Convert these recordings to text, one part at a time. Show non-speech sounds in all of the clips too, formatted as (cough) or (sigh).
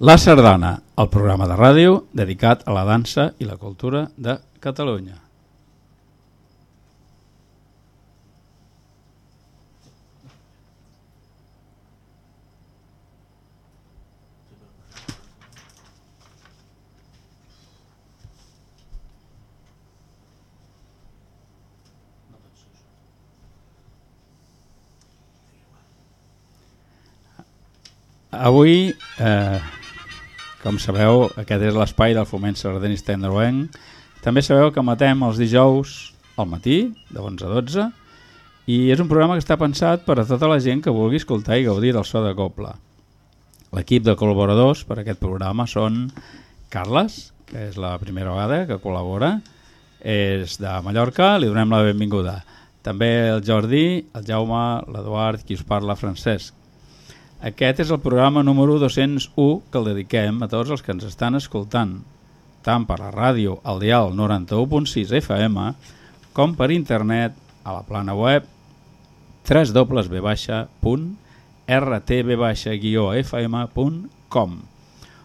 La Sardana, el programa de ràdio dedicat a la dansa i la cultura de Catalunya. Avui, eh, com sabeu, aquest és l'espai del foment sardanista Tenderoenc. També sabeu que matem els dijous al matí, de 11 a 12, i és un programa que està pensat per a tota la gent que vulgui escoltar i gaudir del so de coble. L'equip de col·laboradors per a aquest programa són Carles, que és la primera vegada que col·labora, és de Mallorca, li donem la benvinguda. També el Jordi, el Jaume, l'Eduard, qui us parla, Francesc. Aquest és el programa número 201 que el dediquem a tots els que ens estan escoltant, tant per la ràdio al dial 91.6 FM com per internet a la plana web www.rtb-fm.com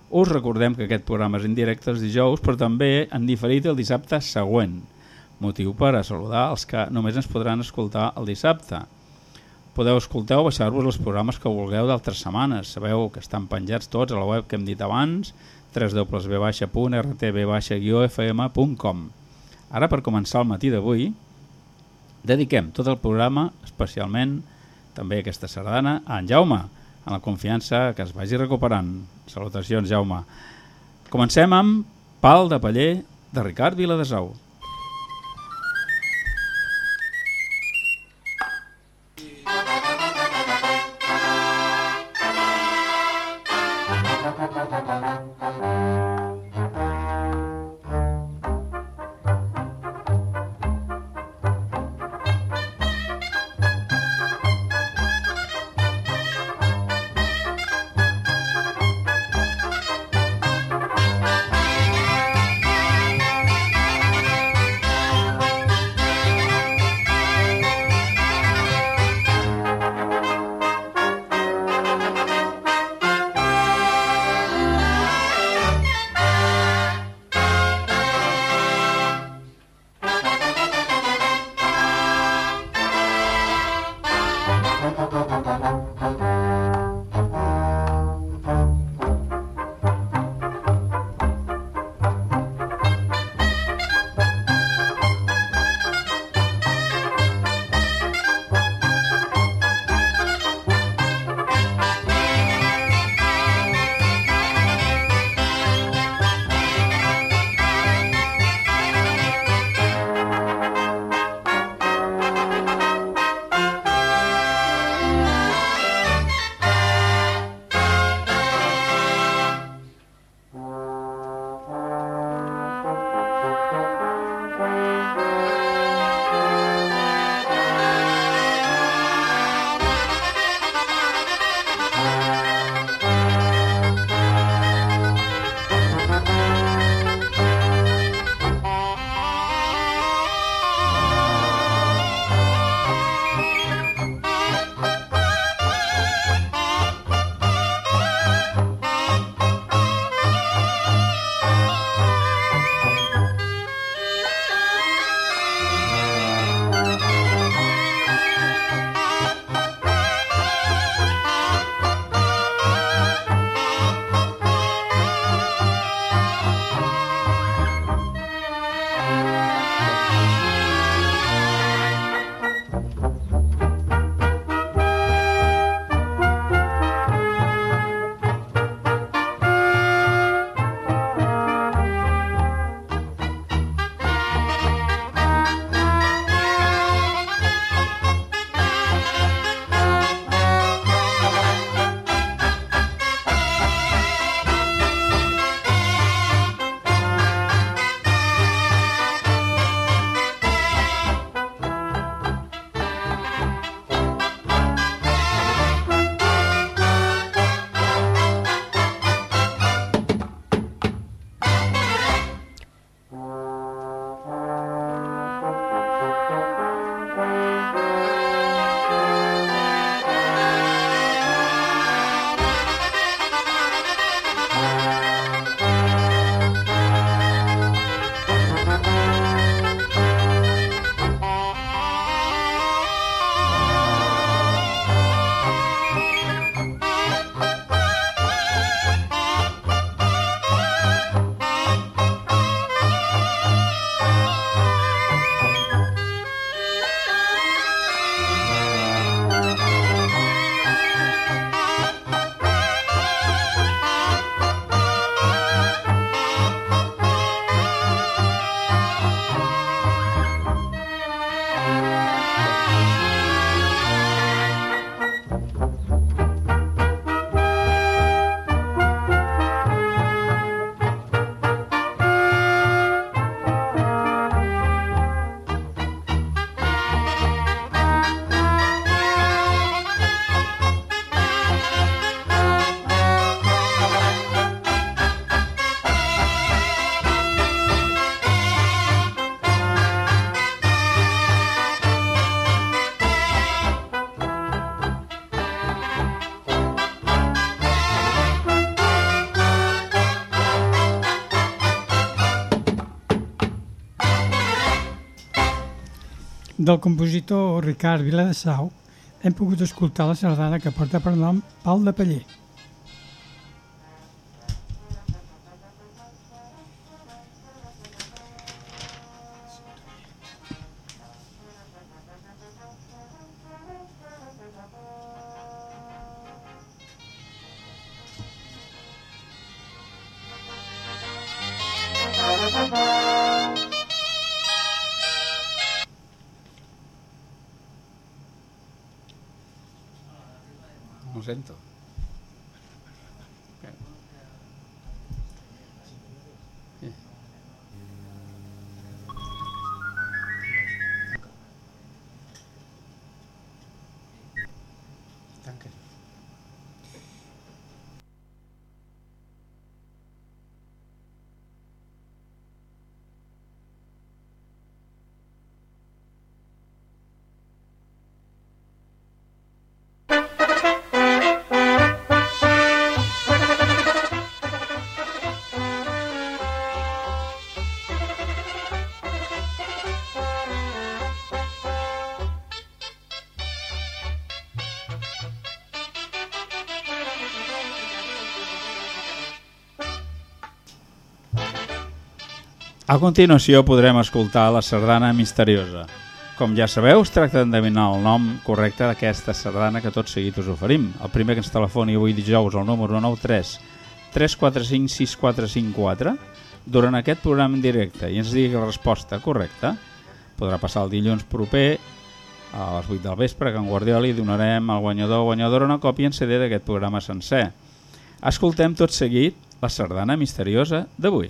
Us recordem que aquest programa és en directe els dijous, però també en diferit el dissabte següent, motiu per a saludar els que només ens podran escoltar el dissabte podeu escoltar o baixar-vos els programes que vulgueu d'altres setmanes. Sabeu que estan penjats tots a la web que hem dit abans, www.rtb-fm.com Ara, per començar el matí d'avui, dediquem tot el programa, especialment també aquesta sardana, a en Jaume, en la confiança que es vagi recuperant. Salutacions, Jaume. Comencem amb Pal de Paller de Ricard Viladesau. Del compositor Ricard Viladesau hem pogut escoltar la sardana que porta per nom Pal de Paller. Ho A continuació podrem escoltar la sardana misteriosa. Com ja sabeu, es tracta d'endevinar el nom correcte d'aquesta sardana que tot seguit us oferim. El primer que ens telefoni avui dijous al número 93 345 6454 durant aquest programa en directe i ens digui la resposta correcta podrà passar el dilluns proper a les 8 del vespre que en Guardioli donarem al guanyador o guanyadora una còpia en CD d'aquest programa sencer. Escoltem tot seguit la sardana misteriosa d'avui.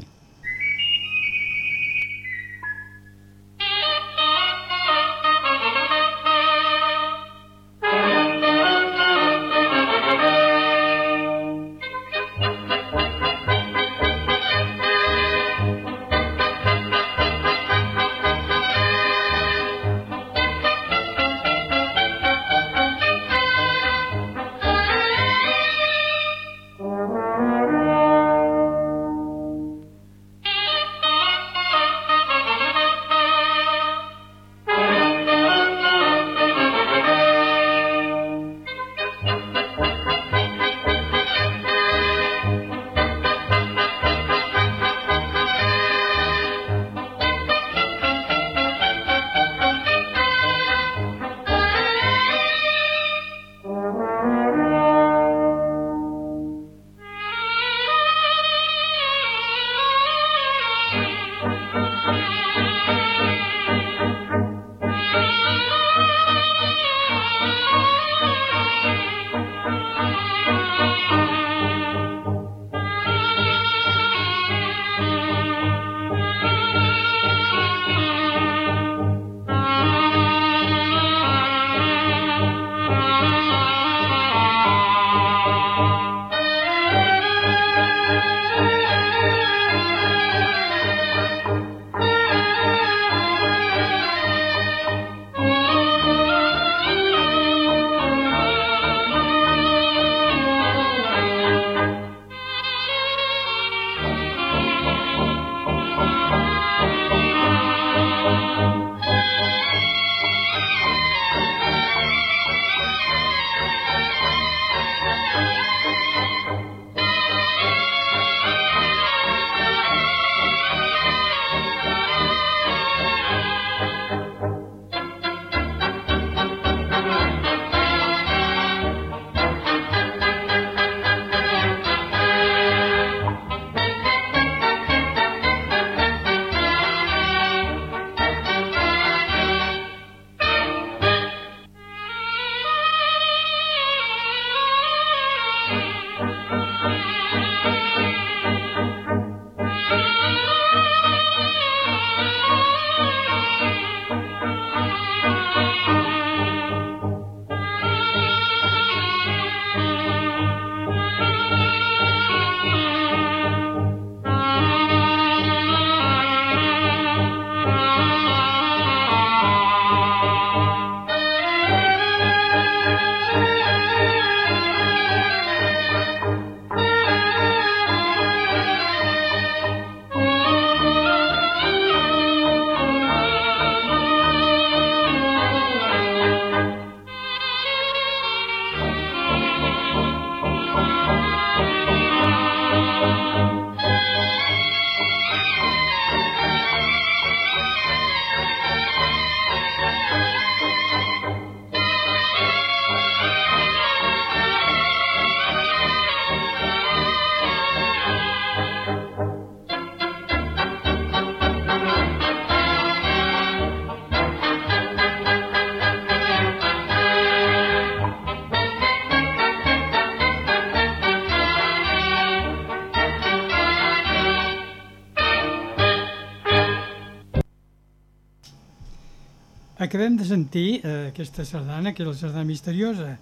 Acabem de sentir eh, aquesta sardana, que és la sardana misteriosa.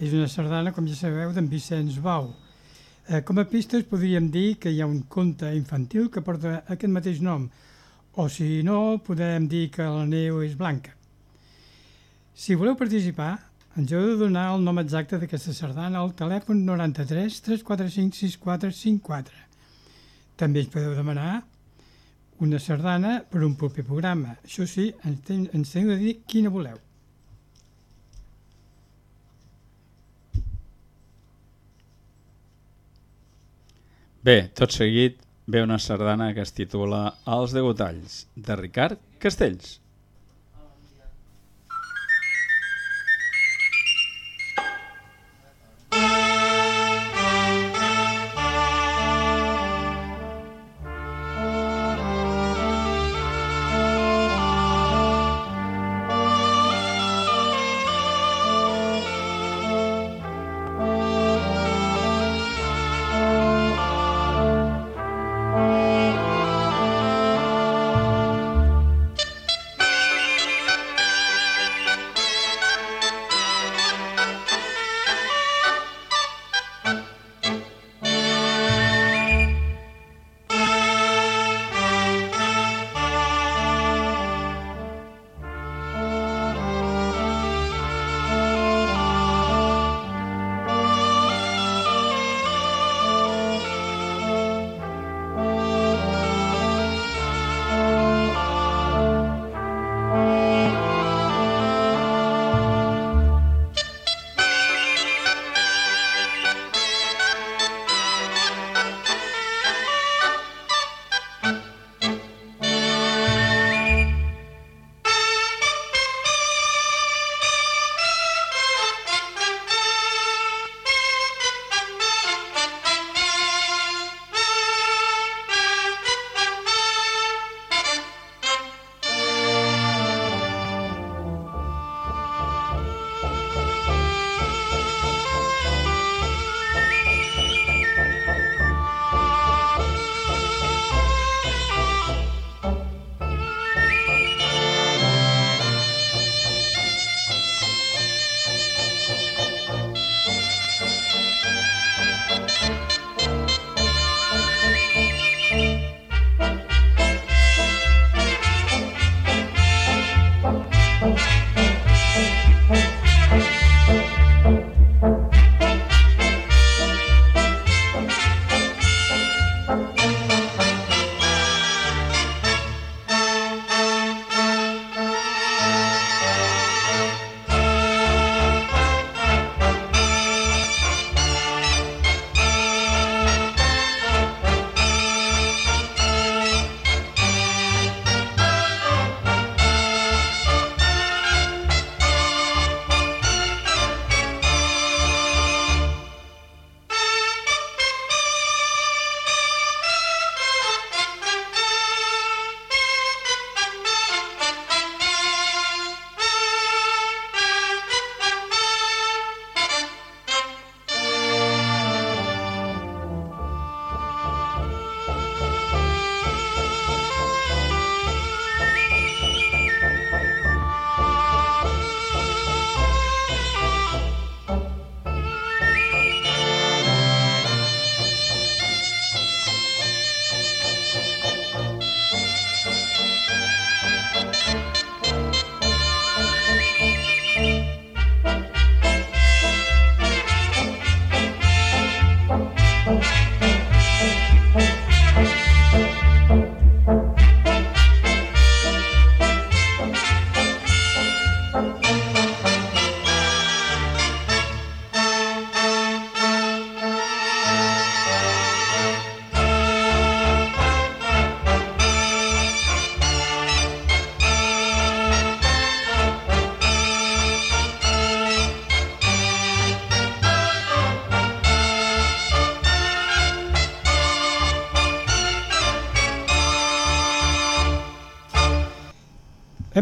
És una sardana, com ja sabeu, d'en Vicenç Bau. Eh, com a pistes podríem dir que hi ha un conte infantil que porta aquest mateix nom, o si no, podem dir que la neu és blanca. Si voleu participar, ens heu de donar el nom exacte d'aquesta sardana al telèfon 93 345 6454. També ens podeu demanar una sardana per un proper programa. Això sí, ens, ten, ens de dir quina voleu. Bé, tot seguit ve una sardana que es titula Els degotalls, de Ricard Castells.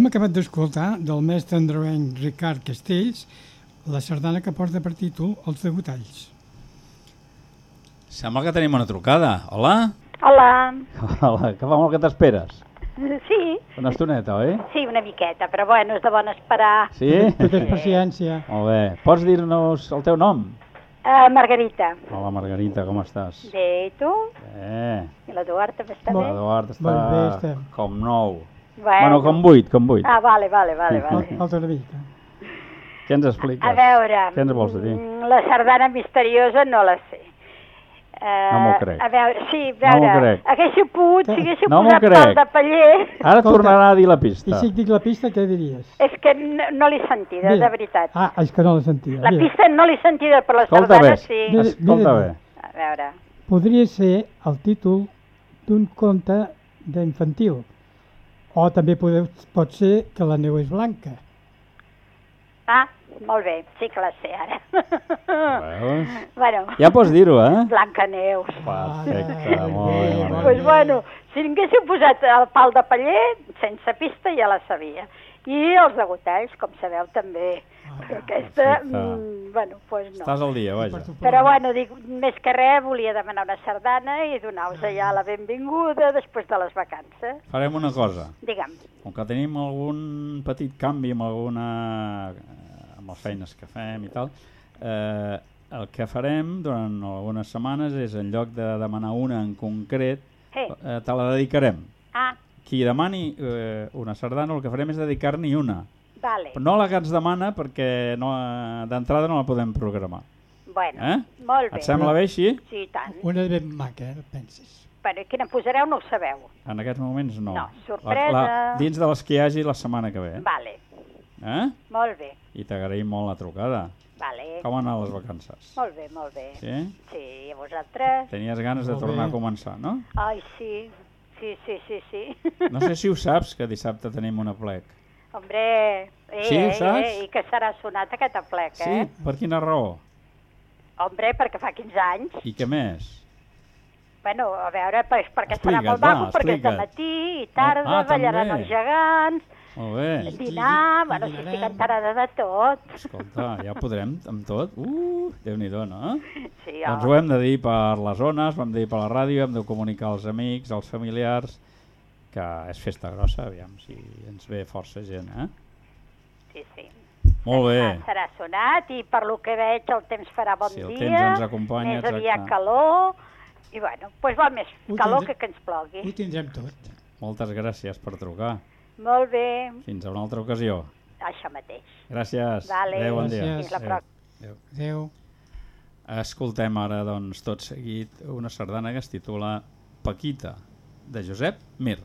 Hem acabat d'escoltar del mestre androenc Ricard Castells la sardana que porta per títol Els degotalls. Sembla que tenim una trucada. Hola? Hola, Hola, que fa molt que t'esperes. Sí, Una estoneta, oi? sí, una miqueta, però bueno, és de bon esperar. Sí? Tu tens paciència. Molt bé. Pots dir-nos el teu nom? Uh, Margarita, Hola, Margarita, com estàs? bé, i tu? Eh, I l'Eduard també està bé? l'Eduard està bé com nou. Bueno, Bueno, com vuit, com vuit. Ah, vale, vale, vale, vale. Falta una mica. Què ens expliques? A veure... Què ens vols dir? mm, La sardana misteriosa no la sé. Uh, No m'ho crec. A veure, sí, a No m'ho veure, crec. haguéssiu pogut, si haguéssiu No posat crec. pal de paller, Ara Escolta. tornarà a dir la I pista. si et dic la pista, què diries? és que no, no l'he sentida, Mira. de veritat. Ah, és que no la sentia. La Mira, pista no l'he sentida, però la Escolta sardana bé, sí. Mira. escolta bé. A veure, Podria ser el títol d'un conte d'infantil. O també podeu, pot ser que la neu és blanca. ah, molt bé, sí que la sé ara. Veus? bueno, Ja pots dir-ho, eh? Blanca Neus. Perfecte, Ah, molt bé, Doncs pues bueno, si haguéssiu posat el pal de paller, sense pista ja la sabia. I els degotalls, com sabeu, també. Perquè aquesta, perfecte. mm, bueno, pues no. Estàs al dia, vaja. Però bueno, dic, més que res, volia demanar una sardana i donar-vos allà la benvinguda després de les vacances. Farem una cosa. Digue'm. Com que tenim algun petit canvi amb alguna... amb les feines que fem i tal, eh, el que farem durant algunes setmanes és, en lloc de demanar una en concret, Sí. eh, te la dedicarem. Ah, Qui demani eh, una sardana, el que farem és dedicar-n'hi una. vale. No la que ens demana perquè no, eh, d'entrada no la podem programar. Bueno, Eh? molt bé. Et sembla bé així? Sí, tant. Una ben maca, eh, penses. Bueno, i quina posareu no ho sabeu. En aquests moments no. No, sorpresa. La, la, dins de les que hi hagi la setmana que ve. Vale, Eh? molt bé. I t'agraïm molt la trucada. Vale. Com han anat les vacances? Molt bé, molt bé. Sí? Sí, i a vosaltres? Tenies ganes de Molt tornar bé. a començar, no? Ai, sí. Sí, sí, sí, sí. No sé si ho saps, que dissabte tenim una plec. Hombre, eh, Sí, eh, saps? eh, i que serà sonat aquest aplec, Sí? eh? Per quina raó? Hombre, perquè fa 15 anys. I què més? Bueno, a veure, pues, perquè serà Explica't, molt va, maco, perquè és de matí i tarda, Ah, ballaran també. els gegants, Molt bé. dinar, i bueno, si estic enterada de tot. Escolta, ja podrem amb tot? Uh, Déu-n'hi-do, no? Sí, Doncs home. ho hem de dir per les zones, ho hem de dir per la ràdio, hem de comunicar als amics, als familiars, que és festa grossa, aviam si ens ve força gent, eh? sí, sí. Molt bé. Serà, serà sonat i per lo que veig el temps farà bon Sí, el dia, temps ens acompanya, més aviat exacte. calor, i bueno, doncs val més Ho calor tindré- que que ens plogui. Ho tindrem tot. Moltes gràcies per trucar. Molt bé, Fins a una altra ocasió. això mateix. Gràcies. Vale. Adéu, bon dia. Gràcies. Fins la Adéu. pròxima. Adéu. Adéu. Escoltem ara, doncs, tot seguit una sardana que es titula Paquita, de Josep Mir.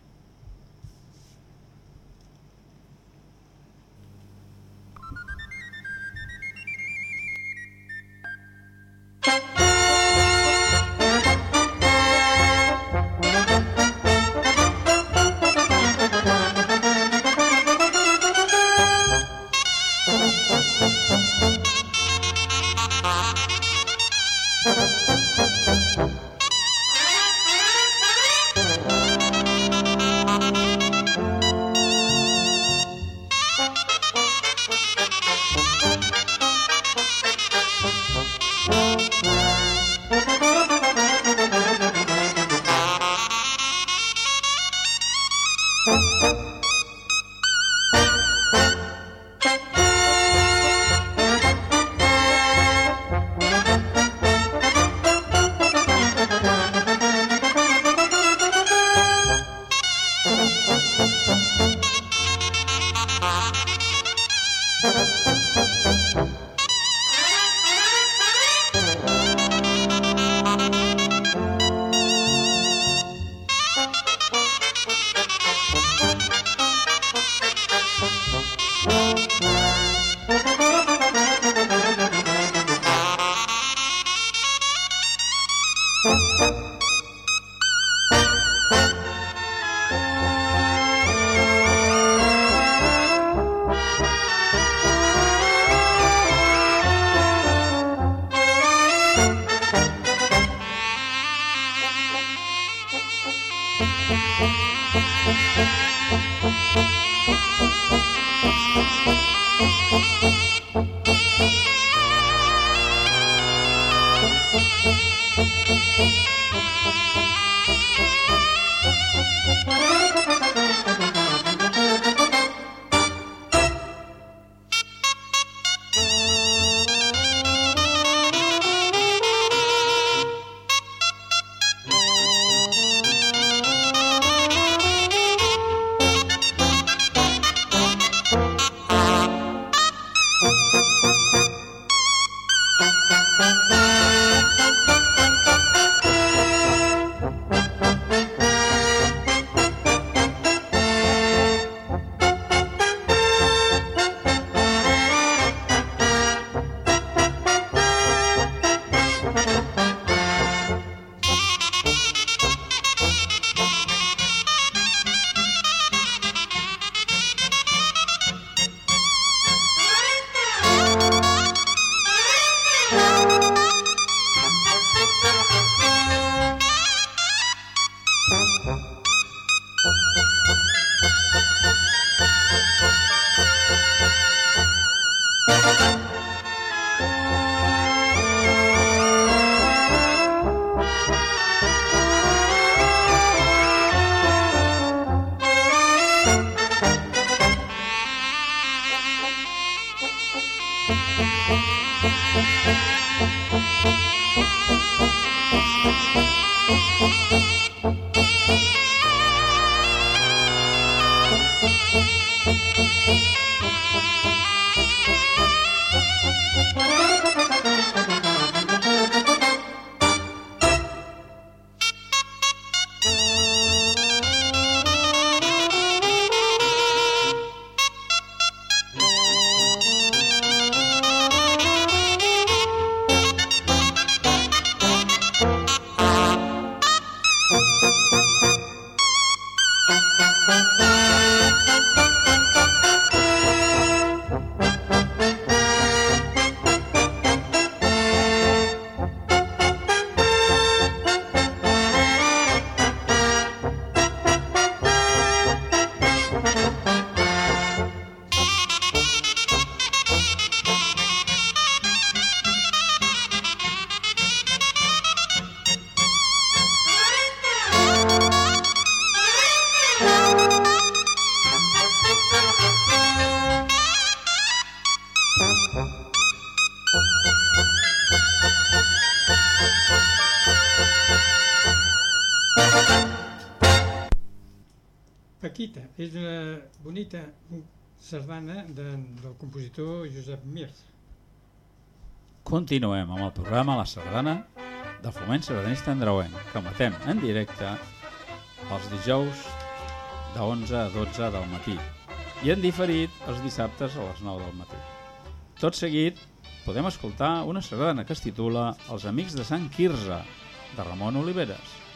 Bonita sardana de, del compositor Josep Mirs. Continuem amb el programa La Sardana del Foment Sardanista Andreuenc, que matem en directe els dijous de 11 a 12 del matí i en diferit els dissabtes a les 9 del matí. Tot seguit podem escoltar una sardana que es titula Els Amics de Sant Quirze, de Ramon Oliveres.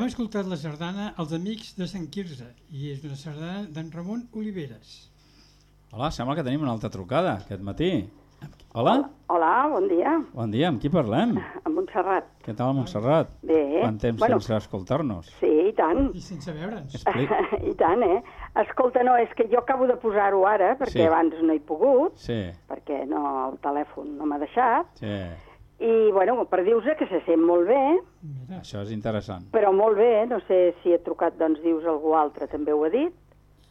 Hem escoltat la sardana Els Amics de Sant Quirze i és una sardana d'en Ramon Oliveres. Hola, sembla que tenim una altra trucada aquest matí. Hola, Hola, bon dia. bon dia, amb qui parlem? (laughs) A Montserrat. Què tal, Montserrat? Bé. Quant temps bueno, sense escoltar-nos? Sí, i tant. I sense veure'ns. (laughs) I tant, eh? Escolta, no, és que jo acabo de posar-ho ara, perquè Sí. abans no he pogut, Sí, perquè no, el telèfon no m'ha deixat, sí, i, bueno, per dir-vos que se sent molt bé, Mira, això és interessant. però molt bé, no sé si he trucat, doncs dius algú altre, també ho ha dit.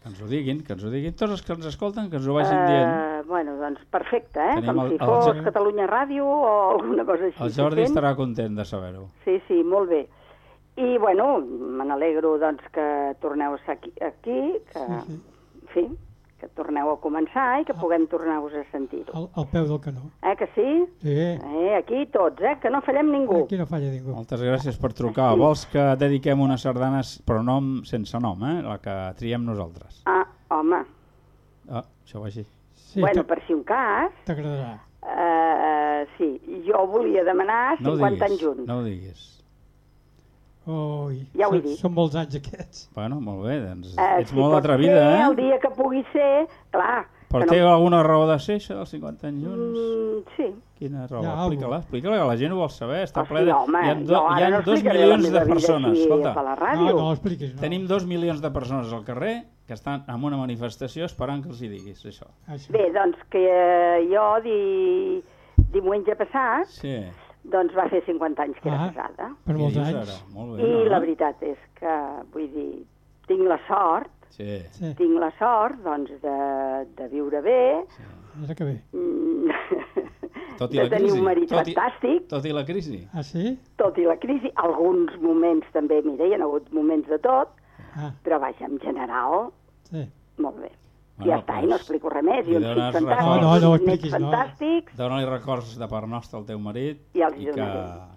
Que ens ho diguin, que ens ho diguin tots els que ens escolten, que ens ho vagin dient. Eh, bueno, doncs perfecte, eh? Tenim Com el- si fos Jordi- Catalunya Ràdio o alguna cosa així. El Jordi sent? estarà content de saber-ho. Sí, sí, molt bé. I, bueno, me n'alegro, doncs, que torneu a ser aquí, aquí que, Sí, sí. en fi, que torneu a començar i que puguem tornar-vos a sentir-ho. al, al peu del canó. Eh, que sí? Sí, Eh, aquí tots, eh, que no fallem ningú. aquí no falla ningú. Moltes gràcies per trucar. Vols que dediquem unes sardanes, però nom sense nom, eh? La que triem nosaltres. Ah, home, Ah, això va així. Sí, bueno, per si un cas, t'agradarà. eh, sí, jo volia demanar No ho 50 anys diguis, junts. no ho diguis. Oi, Ja ho he dit. són molts anys aquests. Bueno, molt bé, doncs Eh, ets si molt atrevida, ser, El eh? dia que pugui ser, clar. Però té no... alguna raó de ser, això dels 50 anys junts? Mm, sí. Quina raó? Ha Explica-la, explica-la, que la gent ho vol saber. Està ple de... home, hi ha, do... jo hi ha no dos milions de persones, escolta. No, no, expliquis. No. Tenim dos milions de persones al carrer que estan en una manifestació esperant que els hi diguis, això. Això. Bé, doncs que eh, jo di... diumenge passat Sí. Doncs va fer 50 anys que era Ah. casada. Per molts anys. ara? Molt bé, I no? la veritat és que, vull dir, tinc la sort, Sí. Sí, tinc la sort, doncs, de, de viure bé, mira que bé. mm, Tot i (laughs) de la tenir crisi. un marit tot i, fantàstic, tot i la crisi. Ah, sí? tot i la crisi, alguns moments també, mira, hi ha hagut moments de tot, Ah, però vaja, en general, sí. molt bé. Bueno, ja està, i doncs, no explico res més, i uns fills fantàstics, No, no, no nets no. fantàstics, Dóna-li records de part nostra al teu marit I els i que.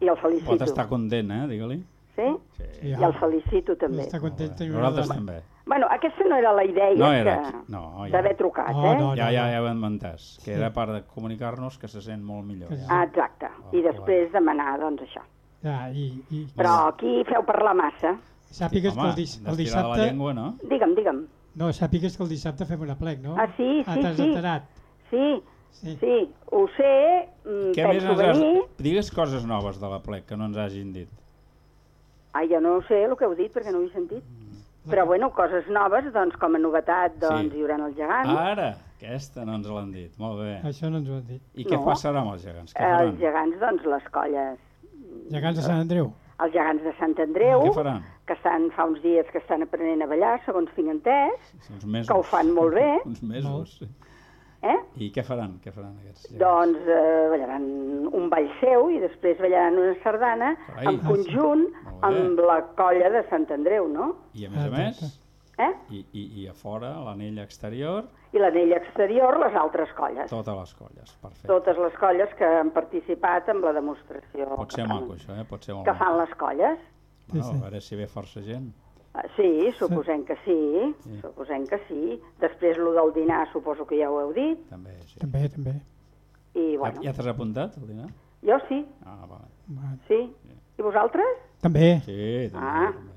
I el felicito. pot estar content, eh? Digue-li. sí? Sí. Sí, I el felicito també. Està content una Nosaltres també. Bueno, aquesta no era la idea No era, que- no, ja. d'haver trucat, No, eh? no. Ja, ja, ja ho hem entès, que era part de comunicar-nos que se sent molt millor. Que Ja. Ah, exacte. Oh, I després demanar, doncs, això. Ja, i, i Però aquí feu parlar massa. sàpigues que el, Home, dis, el la dissabte... llengua, no? Digue'm, digue'm. No, sàpigues que el dissabte fem una plec, no? Ah, sí, Ah, sí, t'has sí. enterat. Sí, Sí. sí, ho sé, mm, Què més penso ens has... venir. Digues coses noves de la plec que no ens hagin dit. Ah, jo no sé el que heu dit perquè no ho he sentit. Però, bueno, coses noves, doncs, com a novetat, doncs, Sí. hi haurà el gegant. Ara, aquesta no ens l'han dit. Molt bé. Això no ens ho han dit. I què No. passarà amb els gegants? Què els faran? gegants, doncs, les colles. Gegants de Sant Andreu. Els gegants de Sant Andreu, Què faran? Que estan, fa uns dies que estan aprenent a ballar, segons tinc entès, Uns mesos. que ho fan molt bé. (laughs) Uns mesos. eh? I què faran? Què faran aquests gegants? Doncs eh, ballaran un ball seu i després ballaran una sardana Carai. en conjunt bé. amb la colla de Sant Andreu, no? I a més a Ah, més, Eh? i, i, i a fora, a l'anell exterior, I l'anell exterior, les altres colles. totes les colles. Perfecte. Totes les colles que han participat en la demostració Pot que ser fan- maco, això, eh? Pot ser molt que fan les colles. Bueno, Sí, sí. a veure si ve força gent. Ah, Sí, suposem que sí, Sí. suposem que sí. Després, lo del dinar, suposo que ja ho heu dit. També, sí. També, també. I, bueno, ja t'has apuntat, al dinar? jo sí, Ah, vale. Bueno, sí. I vosaltres? També, Sí, també. Ah. també.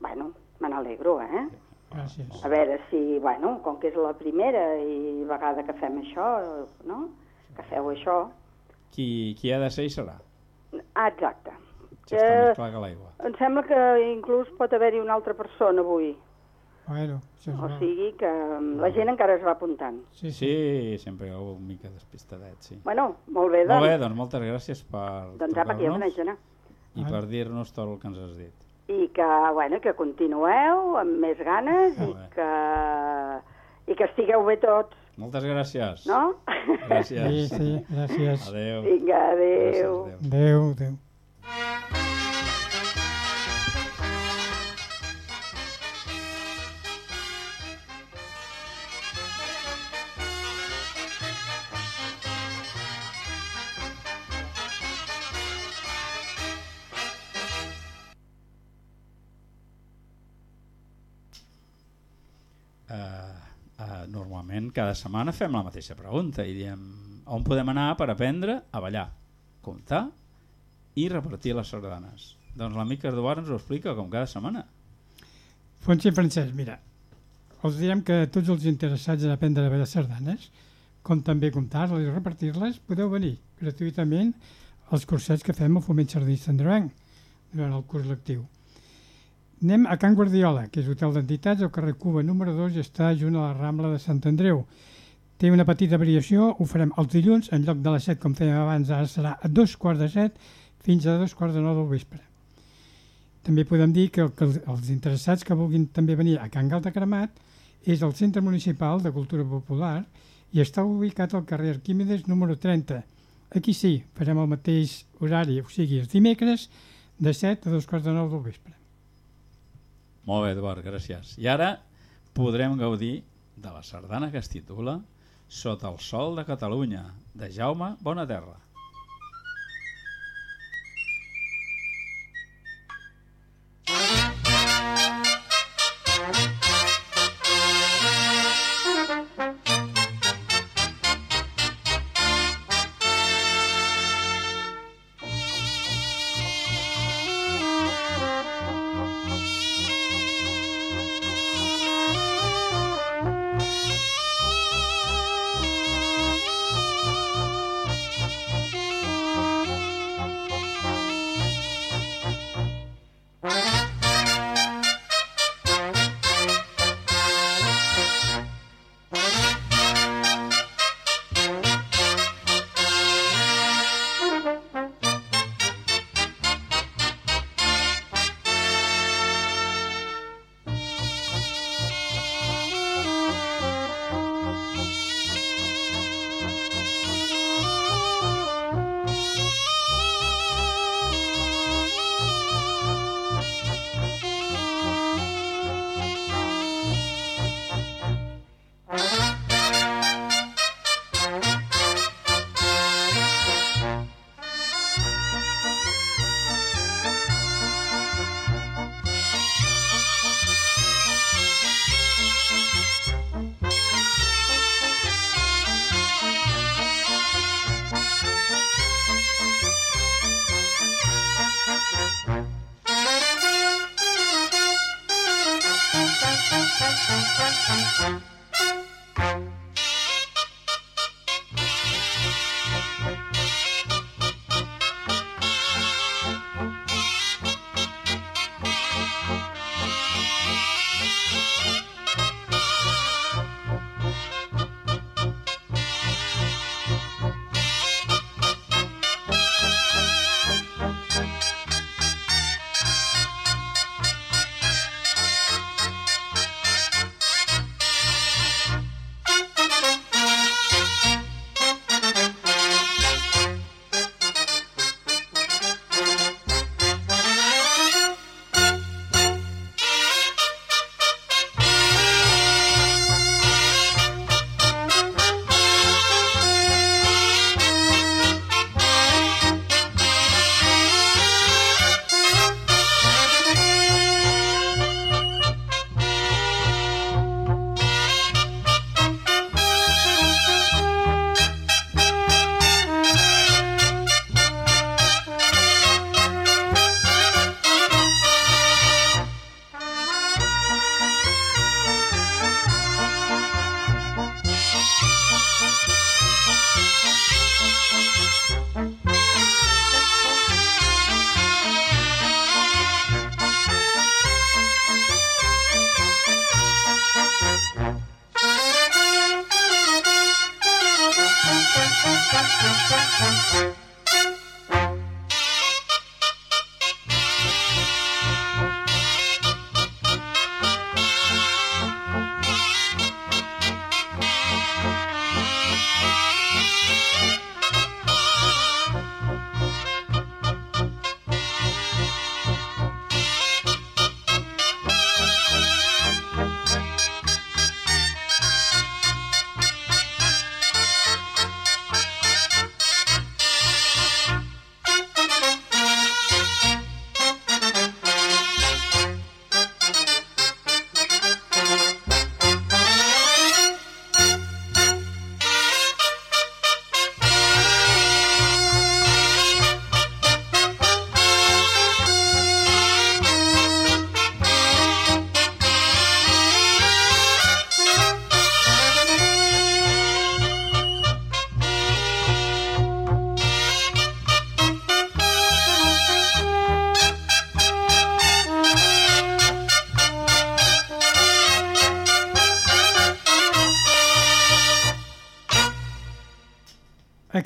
Bueno, me n'alegro, eh? gràcies. A veure si, bueno, com que és la primera i vegada que fem això, no? Que feu això. Qui, qui ha de ser hi serà. Ah, exacte. Ja està Eh, més clar que l'aigua. em sembla que inclús pot haver-hi una altra persona avui. Bueno, això és O bo. sigui que mm, la gent encara es va apuntant. Sí, sí. Sí, sempre hi ha un mica despistadet, sí. Bueno, molt bé, doncs. Molt bé, doncs moltes gràcies per Doncs apa, que jo me i per dir-nos tot el que ens has dit. I que, bueno, que continueu amb més ganes i Molt bé. que, i que estigueu bé tots, Moltes gràcies. no? Gràcies. Sí, sí, gràcies. Adéu. Vinga, adéu. Gràcies, adéu. Adéu, adéu. Uh, uh, normalment cada setmana fem la mateixa pregunta i diem on podem anar per aprendre a ballar, comptar i repartir les sardanes. doncs l'amic Eduard ens ho explica, com cada setmana. Fonsi Francesc, mira, els direm que tots els interessats en aprendre a veure sardanes, com també comptar-les i repartir-les, podeu venir gratuïtament als cursets que fem al Foment Sardinista Androenc durant el curs lectiu. Anem a Can Guardiola, que és hotel d'entitats, al carrer Cuba número 2 i està junt a la Rambla de Sant Andreu. Té una petita variació, ho farem els dilluns, en lloc de les 7, com fèiem abans, ara serà a dos quarts de 7 fins a dos quarts de 9 del vespre. També podem dir que, que els interessats que vulguin també venir a Can Gal de Cremat és el Centre Municipal de Cultura Popular i està ubicat al carrer Arquímedes número 30. Aquí sí, farem el mateix horari, o sigui, els dimecres, de 7 a dos quarts de 9 del vespre. Molt bé, Eduard, gràcies. I ara podrem gaudir de la sardana que es titula Sota el sol de Catalunya, de Jaume Bonaterra.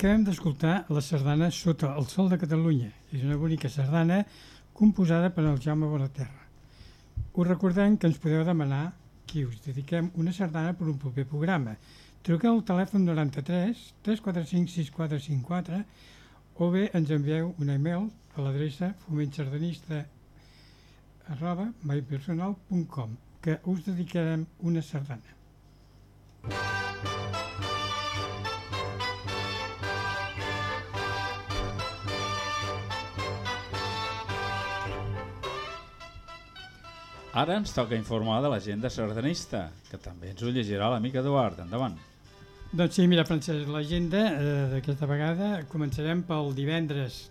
Acabem d'escoltar la sardana Sota el sol de Catalunya. És una bonica sardana composada per el Jaume Bonaterra. Us recordem que ens podeu demanar que us dediquem una sardana per un proper programa. Truqueu al telèfon 93 345 6454 o bé ens envieu un e-mail a l'adreça fomentsardanista arroba que us dedicarem una sardana. Ara ens toca informar de l'agenda sardanista, que també ens ho llegirà l'amic Eduard. Endavant. Doncs sí, mira, Francesc, l'agenda eh, d'aquesta vegada començarem pel divendres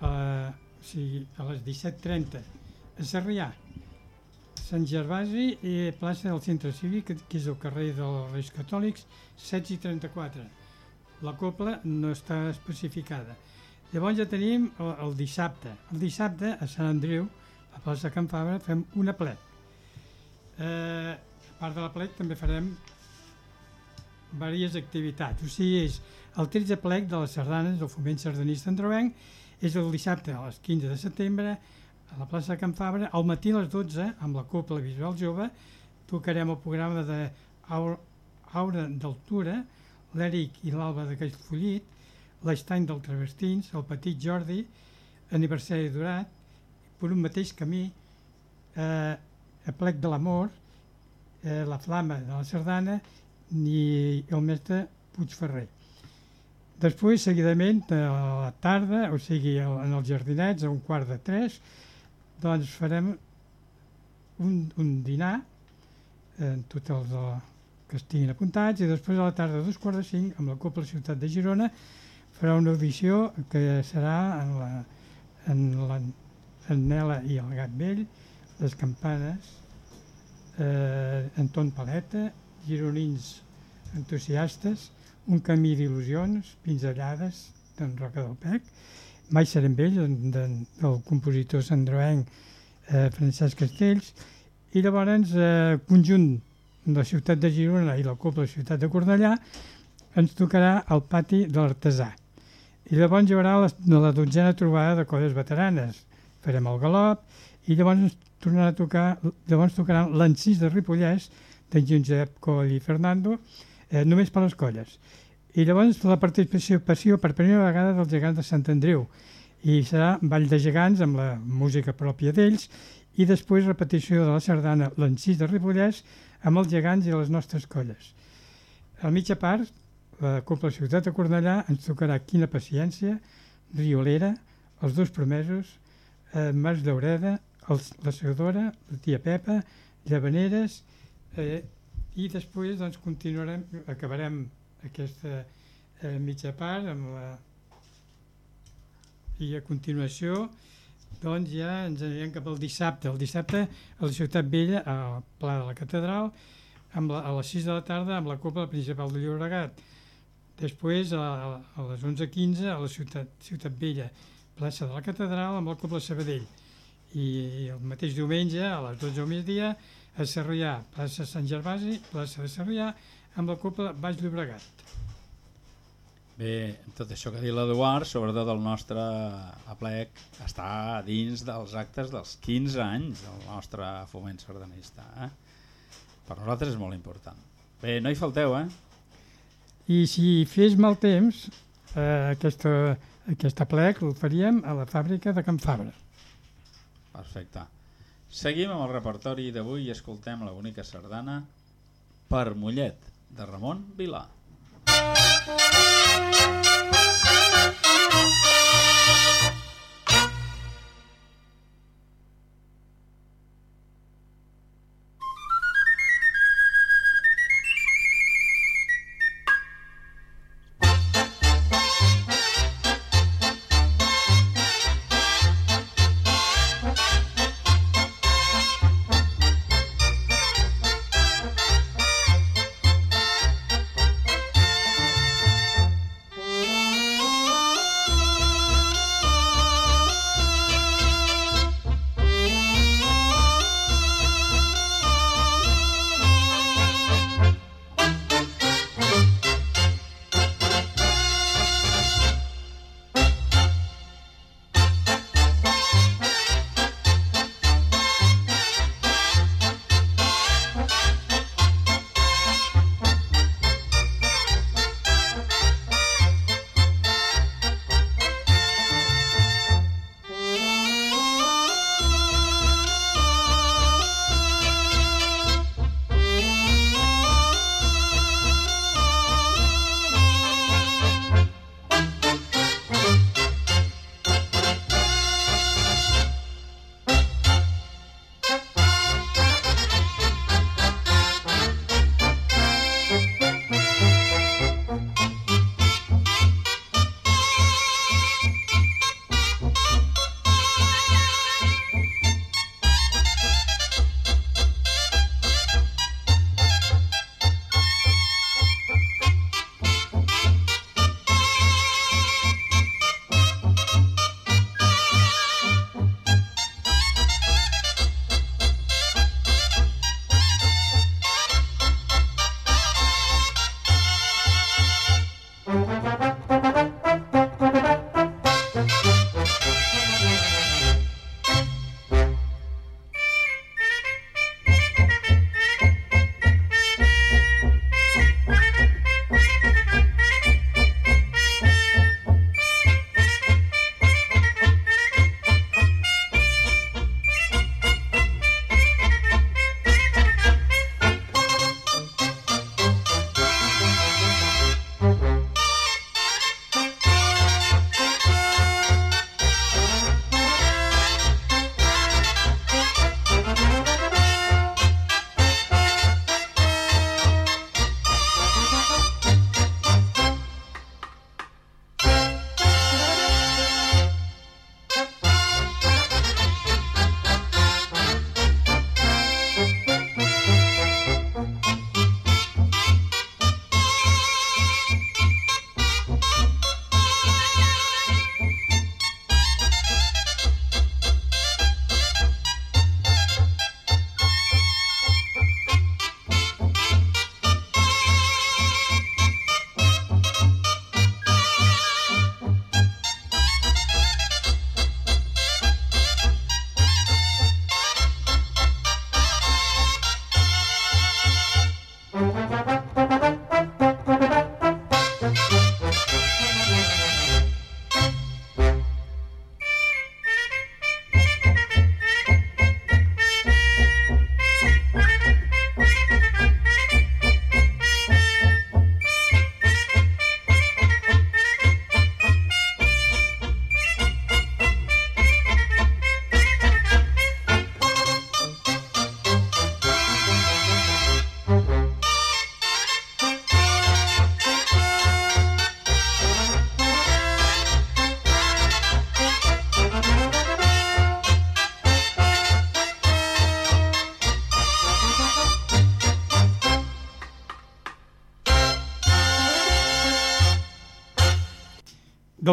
eh, o sigui, a les 17.30 a Sarrià, Sant Gervasi i plaça del Centre Cívic, que és el carrer dels Reis Catòlics, 16 i 34. La copla no està especificada. Llavors ja tenim el, el dissabte. El dissabte a Sant Andreu, a plaça Can Fabra, fem una plec. Eh, a part de la plec també farem diverses activitats. O sigui, és el 13 plec de les sardanes del foment sardanista androvenc, és el dissabte a les 15 de setembre, a la plaça de Can Fabra, al matí a les 12, amb la Copla Visual Jove, tocarem el programa de Aura d'Altura, l'Eric i l'Alba de Castellfollit, l'Estany del Travestins, el Petit Jordi, Aniversari Durat, per un mateix camí, eh, a Plec de l'Amor, eh, la Flama de la Sardana i el mestre Puigferrer. Després, seguidament, a la tarda, o sigui, en els jardinets, a un quart de tres, doncs farem un, un dinar en tots els de, que estiguin apuntats i després a la tarda a dos quarts de cinc amb la Copla Ciutat de Girona farà una audició que serà en la, en la en Nela i el Gat Vell, les campanes, eh, Anton Paleta, gironins entusiastes, un camí d'il·lusions, pinzellades d'en Roca del Pec, Mai serem vells, de, de, del compositor sandroenc eh, Francesc Castells, i llavors eh, conjunt de la ciutat de Girona i la Copla de la ciutat de Cornellà ens tocarà al pati de l'Artesà. I llavors hi haurà la, la dotzena trobada de coses veteranes. Farem el galop i llavors tornarà a tocar, llavors tocaran l'encís de Ripollès d'en Josep Coll i Fernando, eh, només per les colles. I llavors la participació per primera vegada dels gegants de Sant Andreu i serà Ball de Gegants amb la música pròpia d'ells i després repetició de la sardana l'encís de Ripollès amb els gegants i les nostres colles. A mitja part, la Copla Ciutat de Cornellà ens tocarà Quina Paciència, Riolera, Els dos promesos, eh, Mas Daureda, els, la Segadora, la tia Pepa, Llavaneres, eh, i després doncs, continuarem, acabarem aquesta eh, mitja part amb la... i a continuació doncs ja ens anirem cap al dissabte. El dissabte a la Ciutat Vella, al Pla de la Catedral, amb la, a les 6 de la tarda amb la Copa Principal de Llobregat. Després, a, a les 11.15, a la Ciutat, Ciutat Vella, plaça de la Catedral, amb la Copa Sabadell. I, I el mateix diumenge, a les 12 del migdia, a Sarrià, plaça Sant Gervasi, plaça de Sarrià, amb la Copa Baix Llobregat. Bé, tot això que ha dit l'Eduard, sobretot el nostre aplec, està dins dels actes dels 15 anys del nostre foment sardanista. Eh? Per nosaltres és molt important. Bé, no hi falteu, eh? I si fes mal temps, eh, aquesta, aquesta plec el faríem a la fàbrica de Can Fabra. Perfecte. Seguim amb el repertori d'avui i escoltem la bonica sardana Per Mollet, de Ramon Vilà.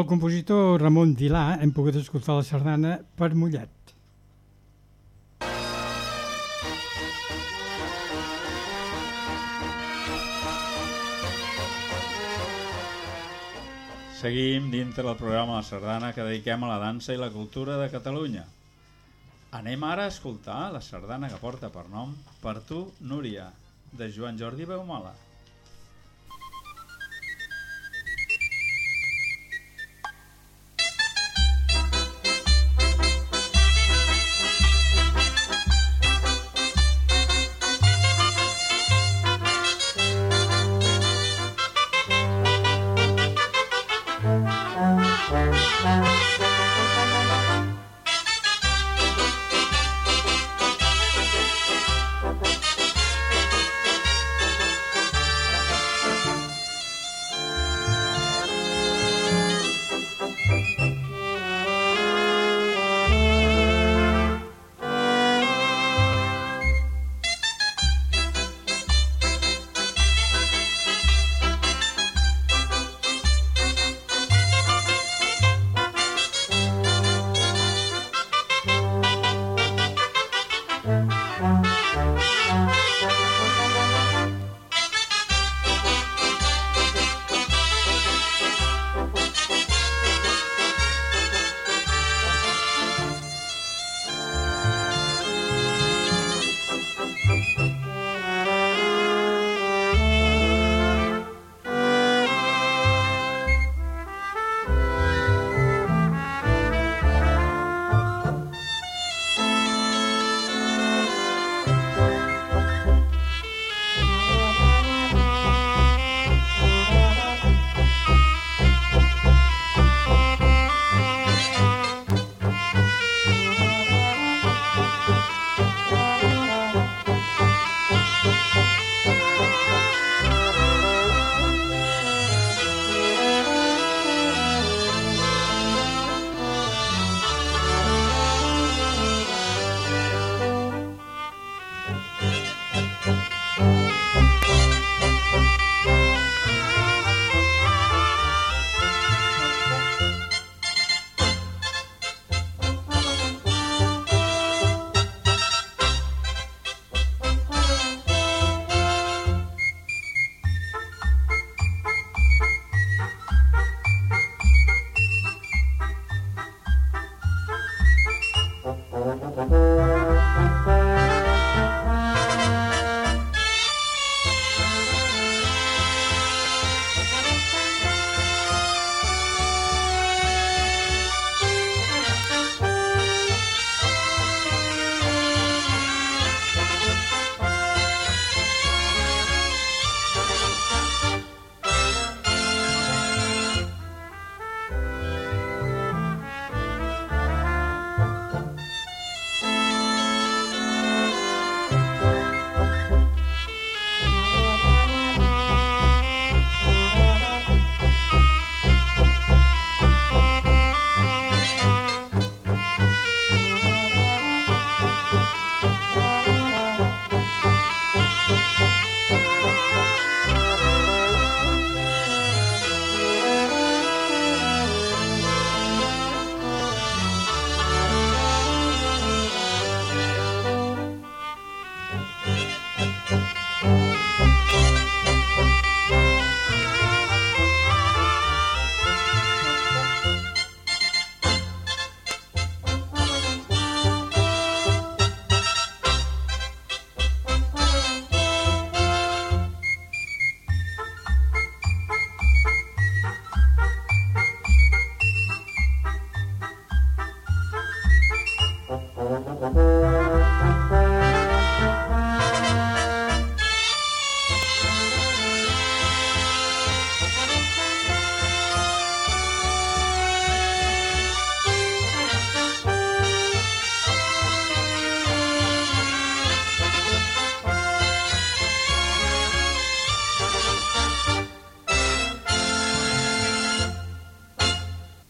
del compositor Ramon Dilà eh, hem pogut escoltar la sardana per Mollet. Seguim dintre del programa La Sardana que dediquem a la dansa i la cultura de Catalunya. Anem ara a escoltar la sardana que porta per nom Per tu, Núria, de Joan Jordi Beumala.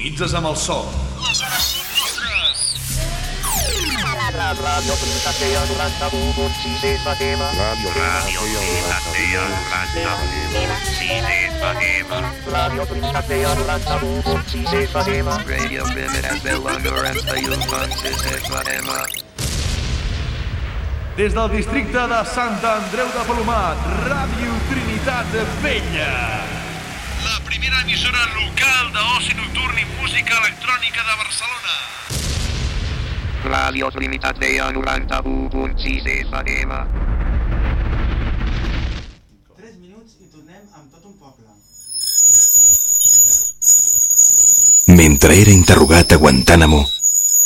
Sintonitzes amb el sol. Les ràdios limitats veia 91.6 FM. Ràdio, ràdio, limitats veia 91.6 FM. Ràdio limitats veia 91.6 FM. Radio limitats veia 91.6 FM. Des del districte de Sant Andreu de Palomat, Ràdio Trinitat Vella. Primera emissora local d'oci nocturn i música electrònica de Barcelona. Ràdios limitats veia 91.6 FM. 3 minuts i tornem amb tot un poble. Mentre era interrogat a Guantánamo,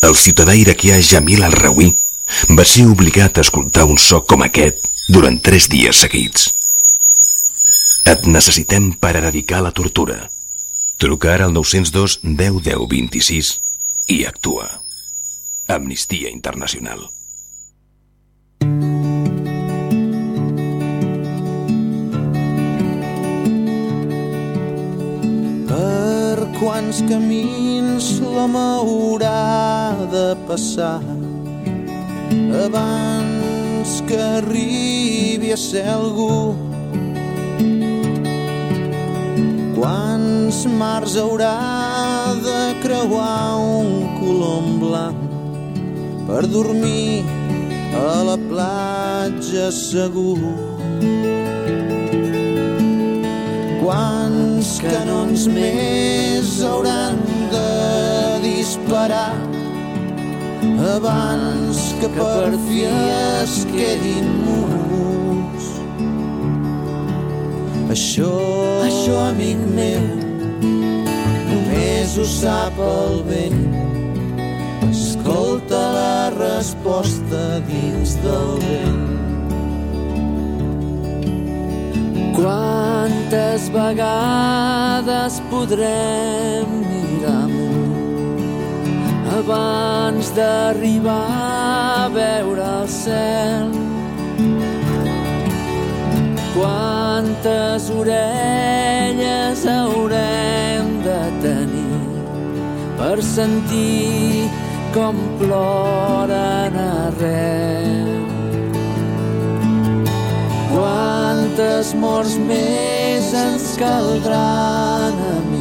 el ciutadà iraquià Jamil al-Rawi va ser obligat a escoltar un so com aquest durant tres dies seguits. Et necessitem per eradicar la tortura. Truca ara al 902 10 10 26 i actua. Amnistia Internacional. Per quants camins l'home haurà de passar abans que arribi a ser algú? Quants mars haurà de creuar un colom blanc per dormir a la platja segur? Quants canons més hauran de disparar abans que per fi es quedin muts? Això, això, amic meu, només ho sap el vent. Escolta la resposta dins del vent. Quantes vegades podrem mirar amunt abans d'arribar a veure el cel? Quantes orelles haurem de tenir per sentir com ploren arreu? Quantes morts més ens caldran a mi